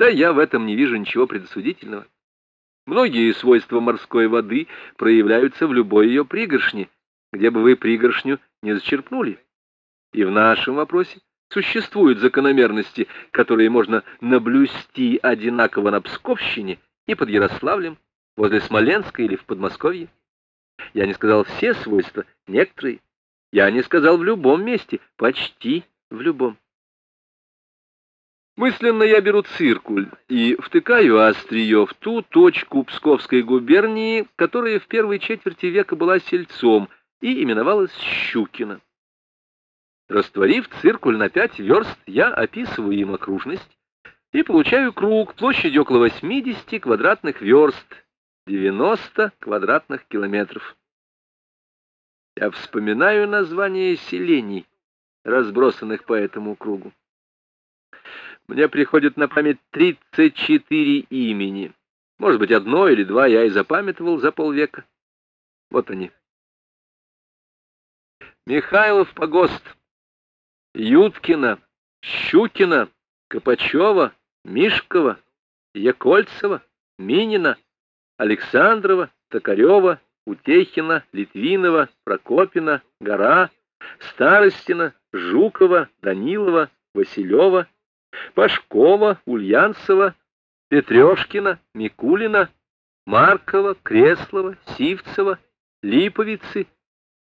Да я в этом не вижу ничего предосудительного. Многие свойства морской воды проявляются в любой ее пригоршне, где бы вы пригоршню не зачерпнули. И в нашем вопросе существуют закономерности, которые можно наблюсти одинаково на Псковщине и под Ярославлем, возле Смоленска или в Подмосковье. Я не сказал все свойства, некоторые. Я не сказал в любом месте, почти в любом. Мысленно я беру циркуль и втыкаю острие в ту точку Псковской губернии, которая в первой четверти века была сельцом и именовалась Щукино. Растворив циркуль на пять верст, я описываю им окружность и получаю круг площадью около 80 квадратных верст, 90 квадратных километров. Я вспоминаю названия селений, разбросанных по этому кругу. Мне приходит на память 34 имени. Может быть, одно или два я и запамятовал за полвека. Вот они. Михайлов погост, Юткина, Щукина, Копачева, Мишкова, Якольцева, Минина, Александрова, Токарева, Утехина, Литвинова, Прокопина, Гора, Старостина, Жукова, Данилова, Василева, Пашкова, Ульянцева, Петрешкина, Микулина, Маркова, Креслова, Сивцева, Липовицы,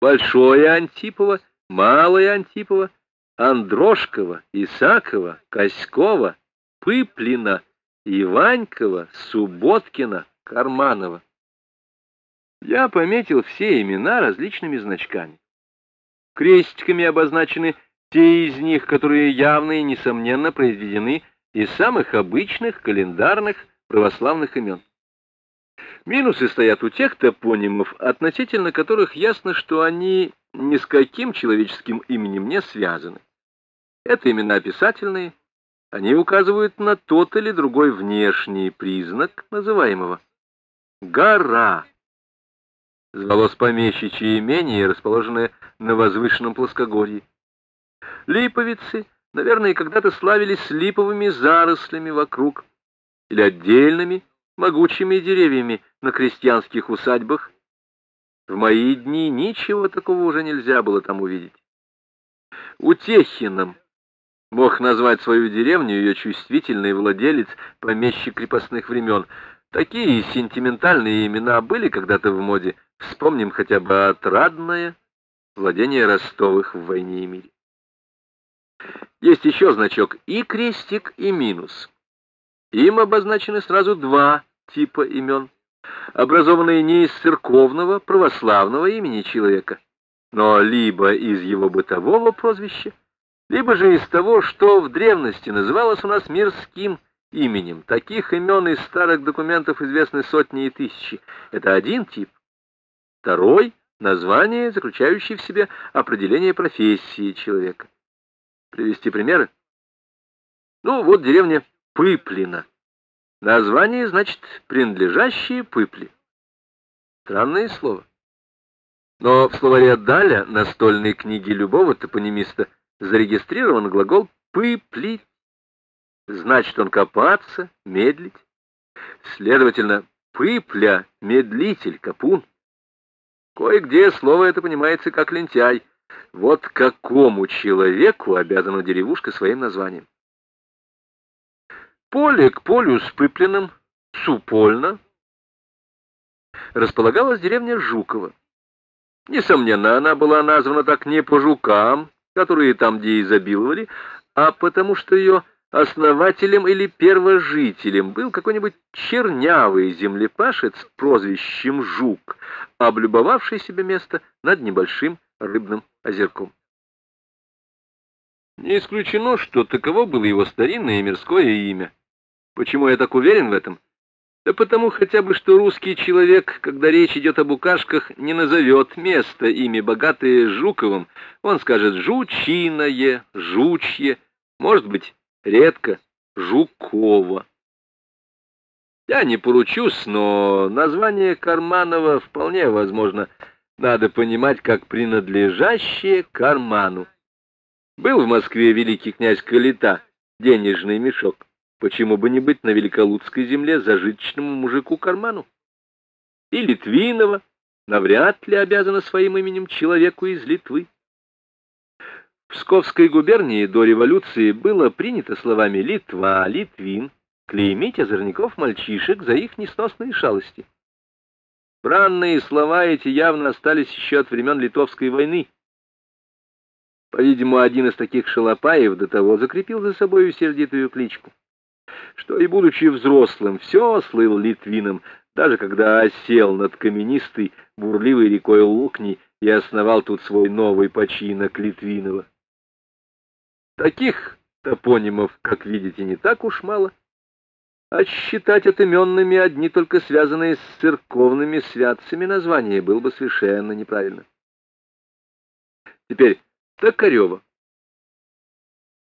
Большое Антипова, Малое Антипова, Андрошкова, Исакова, Коськова, Пыплина, Иванькова, Субботкина, Карманова. Я пометил все имена различными значками. Крестиками обозначены те из них, которые явно и несомненно произведены из самых обычных календарных православных имен. Минусы стоят у тех топонимов, относительно которых ясно, что они ни с каким человеческим именем не связаны. Это имена описательные, они указывают на тот или другой внешний признак называемого. Гора звалось помещичье имение, расположенное на возвышенном плоскогорье. Липовицы, наверное, когда-то славились липовыми зарослями вокруг или отдельными могучими деревьями на крестьянских усадьбах. В мои дни ничего такого уже нельзя было там увидеть. Утехином мог назвать свою деревню ее чувствительный владелец, помещик крепостных времен. Такие сентиментальные имена были когда-то в моде. Вспомним хотя бы отрадное владение Ростовых в войне и мире. Есть еще значок и крестик, и минус. Им обозначены сразу два типа имен, образованные не из церковного, православного имени человека, но либо из его бытового прозвища, либо же из того, что в древности называлось у нас мирским именем. Таких имен из старых документов известны сотни и тысячи. Это один тип. Второй — название, заключающее в себе определение профессии человека. Привести примеры? Ну, вот деревня Пыплина. Название значит «принадлежащие Пыпли». Странное слово. Но в словаре Даля, настольной книге любого топонимиста, зарегистрирован глагол «пыплить». Значит он копаться, медлить. Следовательно, пыпля, медлитель, капун. Кое-где слово это понимается как лентяй, вот какому человеку обязана деревушка своим названием. Поле к полю с Пыплиным, Супольно, располагалась деревня Жукова. Несомненно, она была названа так не по жукам, которые там где изобиловали, а потому что ее основателем или первожителем был какой-нибудь чернявый землепашец прозвищем Жук, облюбовавший себе место над небольшим рыбным озерком. Не исключено, что таково было его старинное мирское имя. Почему я так уверен в этом? Да потому хотя бы, что русский человек, когда речь идет об букашках, не назовет место ими богатое Жуковым. Он скажет «жучиное», «жучье», может быть, редко «жукова». Я не поручусь, но название Карманова вполне возможно – надо понимать как принадлежащее карману. Был в Москве великий князь Калита, денежный мешок. почему бы не быть на Великолудской земле зажиточному мужику карману? И Литвинова навряд ли обязана своим именем человеку из Литвы. В Псковской губернии до революции было принято словами «Литва», «Литвин» клеймить озорников-мальчишек за их несносные шалости. Бранные слова эти явно остались еще от времен Литовской войны. По-видимому, один из таких шалопаев до того закрепил за собой сердитую кличку, что и, будучи взрослым, все слыл Литвином, даже когда осел над каменистой, бурливой рекой Лукни и основал тут свой новый починок Литвинова. Таких топонимов, как видите, не так уж мало. А считать отыменными одни только связанные с церковными святцами названия было бы совершенно неправильно. Теперь Токарева.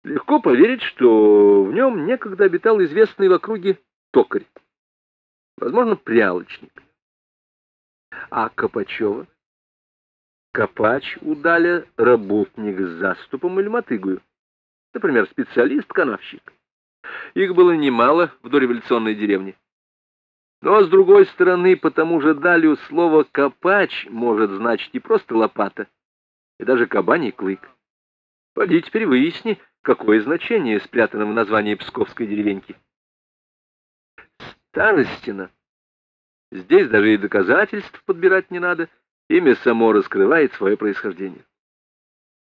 Легко поверить, что в нем некогда обитал известный в округе токарь, возможно, прялочник. А Копачева? Копач у Даля работник с заступом или мотыгою например, специалист-канавщик. Их было немало в дореволюционной деревне. Но, с другой стороны, по тому же далю слово «копач» может значить не просто лопата, и даже кабаний клык. Поди теперь выясни, какое значение спрятано в названии псковской деревеньки. Старостина. Здесь даже и доказательств подбирать не надо, имя само раскрывает свое происхождение.